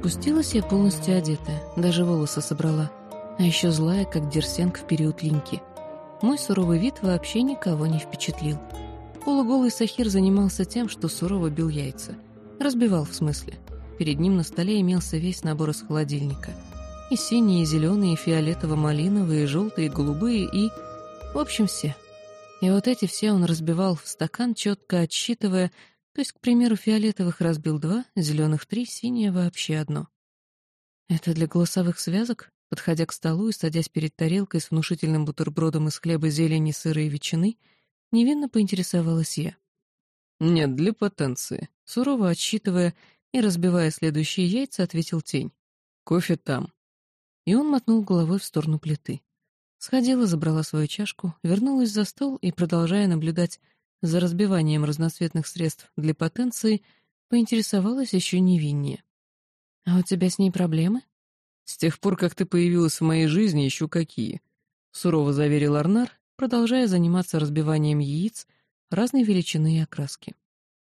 Спустилась я полностью одетая, даже волосы собрала. А еще злая, как дерсенк в период линьки. Мой суровый вид вообще никого не впечатлил. Полуголый Сахир занимался тем, что сурово бил яйца. Разбивал, в смысле. Перед ним на столе имелся весь набор из холодильника. И синие, и зеленые, и фиолетово-малиновые, и желтые, и голубые, и... В общем, все. И вот эти все он разбивал в стакан, четко отсчитывая, то есть, к примеру, фиолетовых разбил два, зеленых три, синее вообще одно. Это для голосовых связок? Подходя к столу и садясь перед тарелкой с внушительным бутербродом из хлеба, зелени, сыра и ветчины, невинно поинтересовалась я. «Нет, для потенции», — сурово отсчитывая и разбивая следующие яйца, ответил тень. «Кофе там». И он мотнул головой в сторону плиты. Сходила, забрала свою чашку, вернулась за стол и, продолжая наблюдать за разбиванием разноцветных средств для потенции, поинтересовалась еще невиннее. «А у тебя с ней проблемы?» «С тех пор, как ты появилась в моей жизни, еще какие», — сурово заверил Арнар, продолжая заниматься разбиванием яиц разной величины и окраски.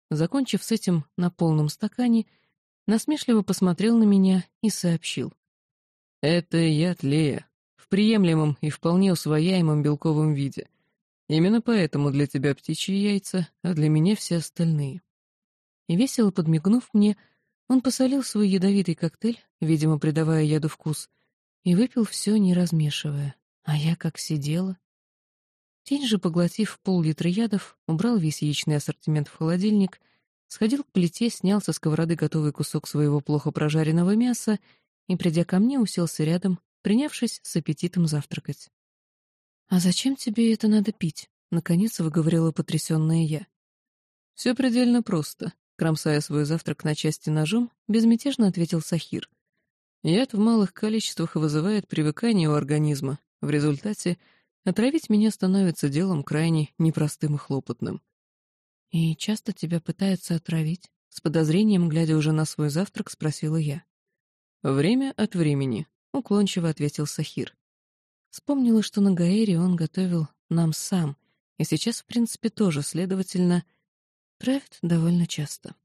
Закончив с этим на полном стакане, насмешливо посмотрел на меня и сообщил. «Это яд Лея, в приемлемом и вполне усвояемом белковом виде. Именно поэтому для тебя птичьи яйца, а для меня все остальные». И весело подмигнув мне, он посолил свой ядовитый коктейль, видимо, придавая яду вкус, и выпил все, не размешивая. А я как сидела. Тень же, поглотив пол-литра ядов, убрал весь яичный ассортимент в холодильник, сходил к плите, снял со сковороды готовый кусок своего плохо прожаренного мяса и, придя ко мне, уселся рядом, принявшись с аппетитом завтракать. «А зачем тебе это надо пить?» — наконец выговорила потрясённая я. «Все предельно просто», — кромсая свой завтрак на части ножом, безмятежно ответил Сахир. «Яд в малых количествах вызывает привыкание у организма. В результате отравить меня становится делом крайне непростым и хлопотным». «И часто тебя пытаются отравить?» С подозрением, глядя уже на свой завтрак, спросила я. «Время от времени», — уклончиво ответил Сахир. Вспомнила, что на Гаэре он готовил нам сам, и сейчас, в принципе, тоже, следовательно, травит довольно часто.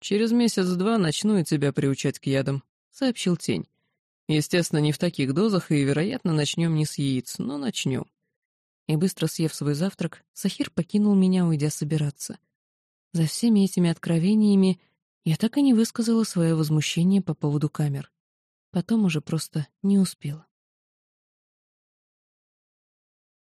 «Через месяц-два начну и тебя приучать к ядам», — сообщил Тень. «Естественно, не в таких дозах, и, вероятно, начнем не с яиц, но начнем». И быстро съев свой завтрак, Сахир покинул меня, уйдя собираться. За всеми этими откровениями я так и не высказала свое возмущение по поводу камер. Потом уже просто не успела.